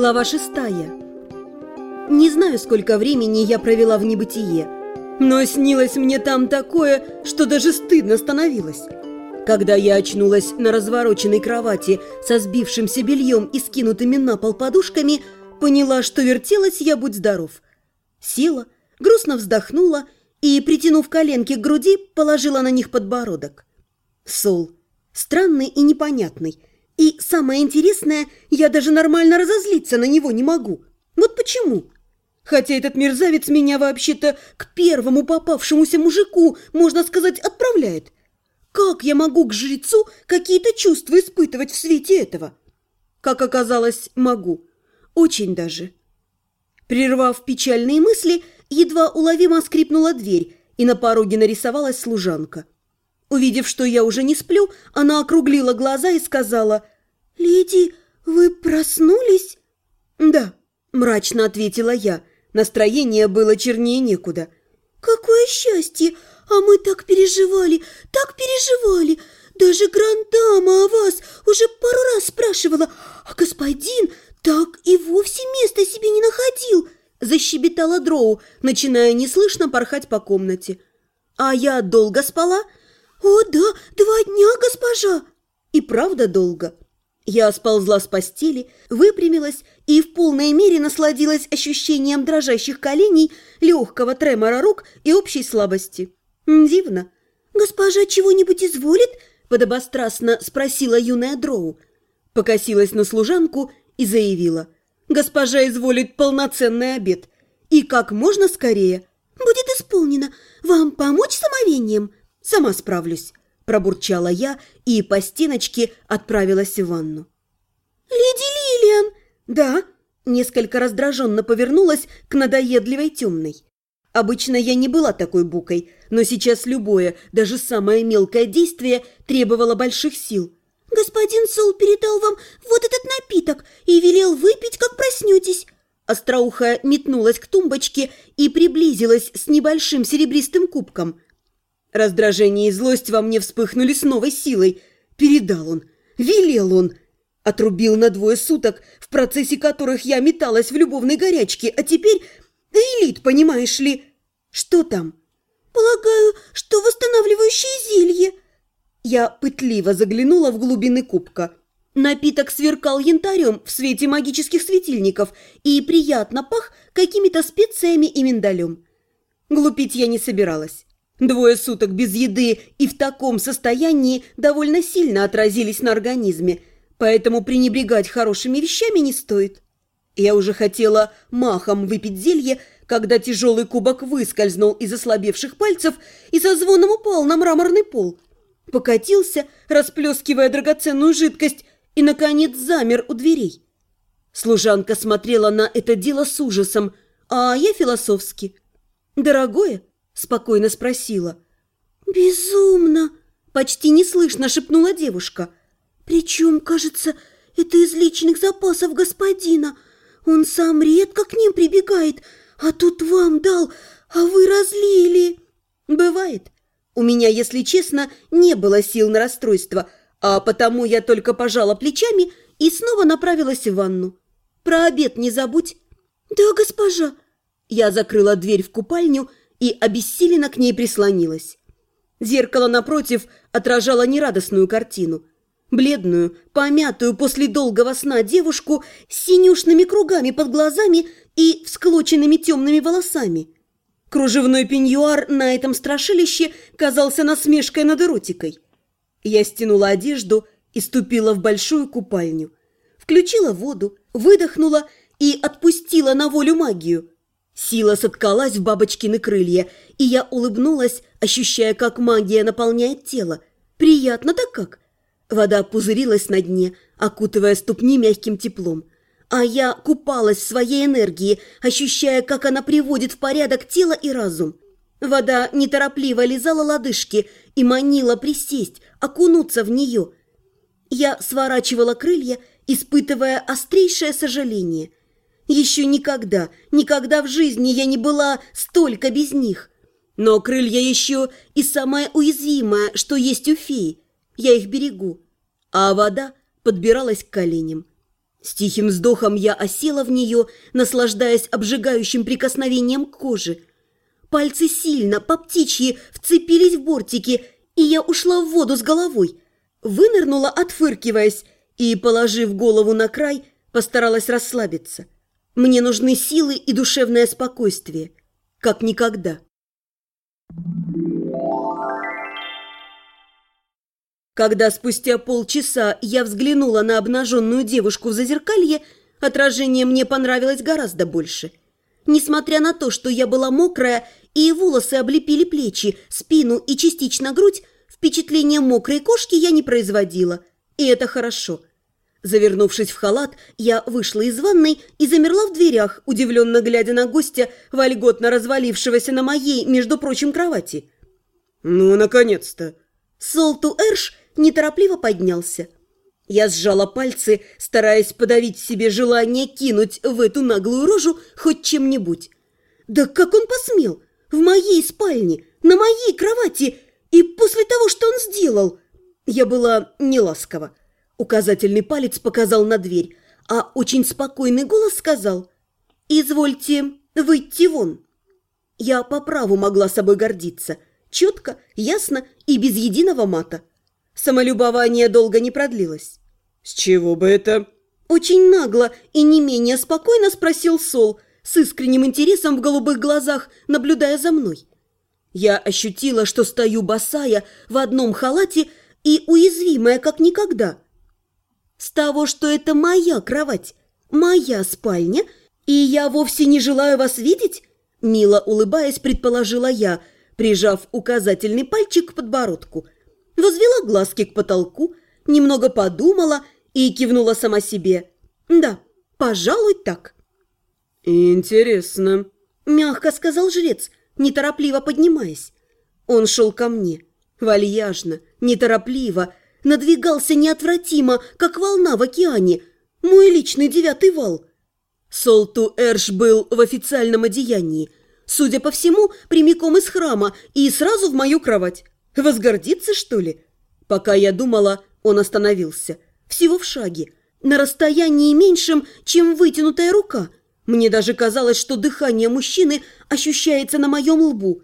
Глава шестая. Не знаю, сколько времени я провела в небытие, но снилось мне там такое, что даже стыдно становилось. Когда я очнулась на развороченной кровати со сбившимся бельем и скинутыми на пол подушками, поняла, что вертелась я, будь здоров. Села, грустно вздохнула и, притянув коленки к груди, положила на них подбородок. Сол. Странный и непонятный – и самое интересное, я даже нормально разозлиться на него не могу. Вот почему? Хотя этот мерзавец меня вообще-то к первому попавшемуся мужику, можно сказать, отправляет. Как я могу к жрецу какие-то чувства испытывать в свете этого? Как оказалось, могу. Очень даже. Прервав печальные мысли, едва уловимо скрипнула дверь, и на пороге нарисовалась служанка. Увидев, что я уже не сплю, она округлила глаза и сказала, «Леди, вы проснулись?» «Да», – мрачно ответила я. Настроение было чернее некуда. «Какое счастье! А мы так переживали, так переживали! Даже грандама о вас уже пару раз спрашивала, а господин так и вовсе места себе не находил!» Защебетала Дроу, начиная неслышно порхать по комнате. «А я долго спала?» «О, да, два дня, госпожа!» «И правда долго?» Я сползла с постели, выпрямилась и в полной мере насладилась ощущением дрожащих коленей, легкого тремора рук и общей слабости. Дивно. «Госпожа чего-нибудь изволит?» – подобострастно спросила юная Дроу. Покосилась на служанку и заявила. «Госпожа изволит полноценный обед. И как можно скорее». «Будет исполнено. Вам помочь с омовением?» «Сама справлюсь» пробурчала я и по стеночке отправилась в ванну. «Леди Лилиан!» «Да?» Несколько раздраженно повернулась к надоедливой темной. Обычно я не была такой букой, но сейчас любое, даже самое мелкое действие требовало больших сил. «Господин Сол передал вам вот этот напиток и велел выпить, как проснетесь». Остроухая метнулась к тумбочке и приблизилась с небольшим серебристым кубком – Раздражение и злость во мне вспыхнули с новой силой. Передал он, велел он. Отрубил на двое суток, в процессе которых я металась в любовной горячке, а теперь... Элит, понимаешь ли? Что там? Полагаю, что восстанавливающее зелье. Я пытливо заглянула в глубины кубка. Напиток сверкал янтарем в свете магических светильников и приятно пах какими-то специями и миндалем. Глупить я не собиралась. Двое суток без еды и в таком состоянии довольно сильно отразились на организме, поэтому пренебрегать хорошими вещами не стоит. Я уже хотела махом выпить зелье, когда тяжелый кубок выскользнул из ослабевших пальцев и со звоном упал на мраморный пол. Покатился, расплескивая драгоценную жидкость, и, наконец, замер у дверей. Служанка смотрела на это дело с ужасом, а я философски. «Дорогое?» Спокойно спросила. «Безумно!» – почти неслышно шепнула девушка. «Причем, кажется, это из личных запасов господина. Он сам редко к ним прибегает, а тут вам дал, а вы разлили». «Бывает. У меня, если честно, не было сил на расстройство, а потому я только пожала плечами и снова направилась в ванну. Про обед не забудь». «Да, госпожа». Я закрыла дверь в купальню и обессиленно к ней прислонилась. Зеркало напротив отражало нерадостную картину. Бледную, помятую после долгого сна девушку с синюшными кругами под глазами и всклоченными темными волосами. Кружевной пеньюар на этом страшилище казался насмешкой над эротикой. Я стянула одежду и ступила в большую купальню. Включила воду, выдохнула и отпустила на волю магию – Сила соткалась в бабочкины крылья, и я улыбнулась, ощущая, как магия наполняет тело. Приятно-то как! Вода пузырилась на дне, окутывая ступни мягким теплом. А я купалась в своей энергии, ощущая, как она приводит в порядок тело и разум. Вода неторопливо лизала лодыжки и манила присесть, окунуться в нее. Я сворачивала крылья, испытывая острейшее сожаление – еще никогда, никогда в жизни я не была столько без них. Но крылья еще и самое уязвимое, что есть у феи. Я их берегу. А вода подбиралась к коленям. С тихим вздохом я осела в нее, наслаждаясь обжигающим прикосновением к коже. Пальцы сильно, по птичьи, вцепились в бортики, и я ушла в воду с головой. Вынырнула, отфыркиваясь, и, положив голову на край, постаралась расслабиться. Мне нужны силы и душевное спокойствие, как никогда. Когда спустя полчаса я взглянула на обнаженную девушку в зазеркалье, отражение мне понравилось гораздо больше. Несмотря на то, что я была мокрая и волосы облепили плечи, спину и частично грудь, впечатление мокрой кошки я не производила, и это хорошо. Завернувшись в халат, я вышла из ванной и замерла в дверях, удивленно глядя на гостя, вольготно развалившегося на моей, между прочим, кровати. «Ну, наконец-то!» Солту Эрш неторопливо поднялся. Я сжала пальцы, стараясь подавить в себе желание кинуть в эту наглую рожу хоть чем-нибудь. Да как он посмел? В моей спальне, на моей кровати и после того, что он сделал? Я была неласкова. Указательный палец показал на дверь, а очень спокойный голос сказал «Извольте выйти вон». Я по праву могла собой гордиться. Четко, ясно и без единого мата. Самолюбование долго не продлилось. «С чего бы это?» Очень нагло и не менее спокойно спросил Сол, с искренним интересом в голубых глазах, наблюдая за мной. Я ощутила, что стою босая в одном халате и уязвимая, как никогда. С того, что это моя кровать, моя спальня, и я вовсе не желаю вас видеть, мило улыбаясь, предположила я, прижав указательный пальчик к подбородку – возвела глазки к потолку, немного подумала и кивнула сама себе. «Да, пожалуй, так». «Интересно», – мягко сказал жрец, неторопливо поднимаясь. Он шел ко мне, вальяжно, неторопливо, надвигался неотвратимо, как волна в океане, мой личный девятый вал. Солту Эрш был в официальном одеянии, судя по всему, прямиком из храма и сразу в мою кровать. Возгордиться, что ли? Пока я думала, он остановился. Всего в шаге. На расстоянии меньшем, чем вытянутая рука. Мне даже казалось, что дыхание мужчины ощущается на моем лбу.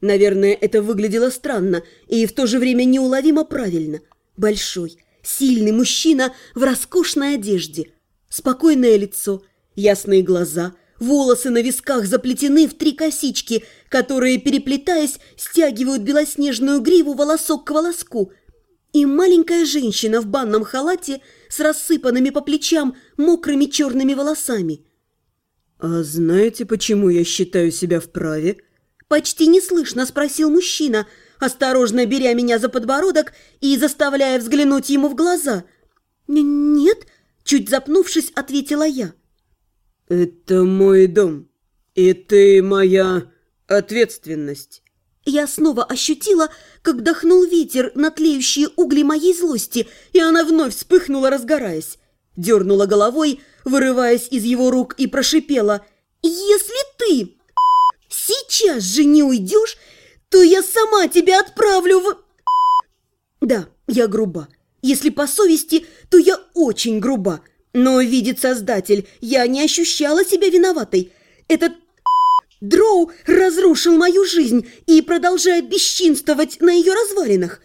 Наверное, это выглядело странно и в то же время неуловимо правильно. Большой, сильный мужчина в роскошной одежде. Спокойное лицо, ясные глаза – Волосы на висках заплетены в три косички, которые, переплетаясь, стягивают белоснежную гриву волосок к волоску. И маленькая женщина в банном халате с рассыпанными по плечам мокрыми черными волосами. «А знаете, почему я считаю себя вправе?» Почти неслышно спросил мужчина, осторожно беря меня за подбородок и заставляя взглянуть ему в глаза. «Нет», чуть запнувшись, ответила я. «Это мой дом, и ты моя ответственность». Я снова ощутила, как дохнул ветер на тлеющие угли моей злости, и она вновь вспыхнула, разгораясь. Дернула головой, вырываясь из его рук, и прошипела. «Если ты сейчас же не уйдешь, то я сама тебя отправлю в...» Да, я груба. Если по совести, то я очень груба. Но, видит Создатель, я не ощущала себя виноватой. Этот Дроу разрушил мою жизнь и продолжает бесчинствовать на ее развалинах.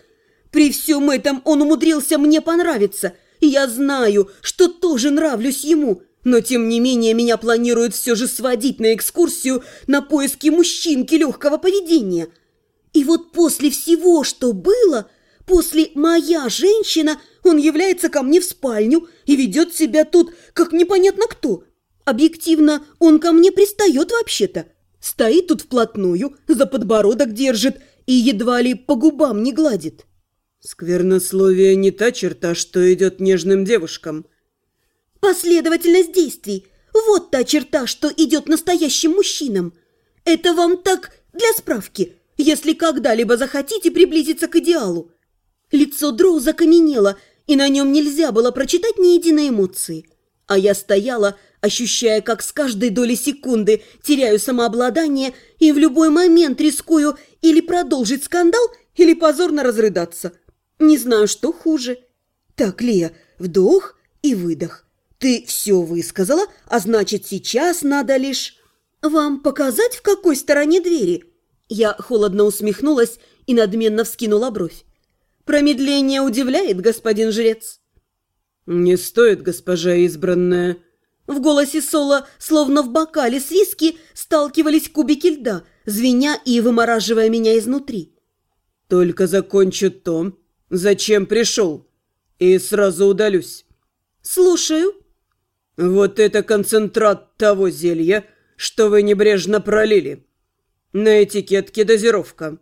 При всем этом он умудрился мне понравиться. Я знаю, что тоже нравлюсь ему. Но, тем не менее, меня планируют все же сводить на экскурсию на поиски мужчинки легкого поведения. И вот после всего, что было, после «моя женщина», он является ко мне в спальню и ведет себя тут, как непонятно кто. Объективно, он ко мне пристает вообще-то. Стоит тут вплотную, за подбородок держит и едва ли по губам не гладит. Сквернословие не та черта, что идет нежным девушкам. Последовательность действий – вот та черта, что идет настоящим мужчинам. Это вам так для справки, если когда-либо захотите приблизиться к идеалу. Лицо Дроу закаменело – и на нем нельзя было прочитать ни единой эмоции. А я стояла, ощущая, как с каждой доли секунды теряю самообладание и в любой момент рискую или продолжить скандал, или позорно разрыдаться. Не знаю, что хуже. Так, Лия, вдох и выдох. Ты все высказала, а значит, сейчас надо лишь... Вам показать, в какой стороне двери? Я холодно усмехнулась и надменно вскинула бровь. Промедление удивляет, господин жрец. «Не стоит, госпожа избранная». В голосе Соло, словно в бокале с виски, сталкивались кубики льда, звеня и вымораживая меня изнутри. «Только закончу то, зачем пришел, и сразу удалюсь». «Слушаю». «Вот это концентрат того зелья, что вы небрежно пролили. На этикетке дозировка.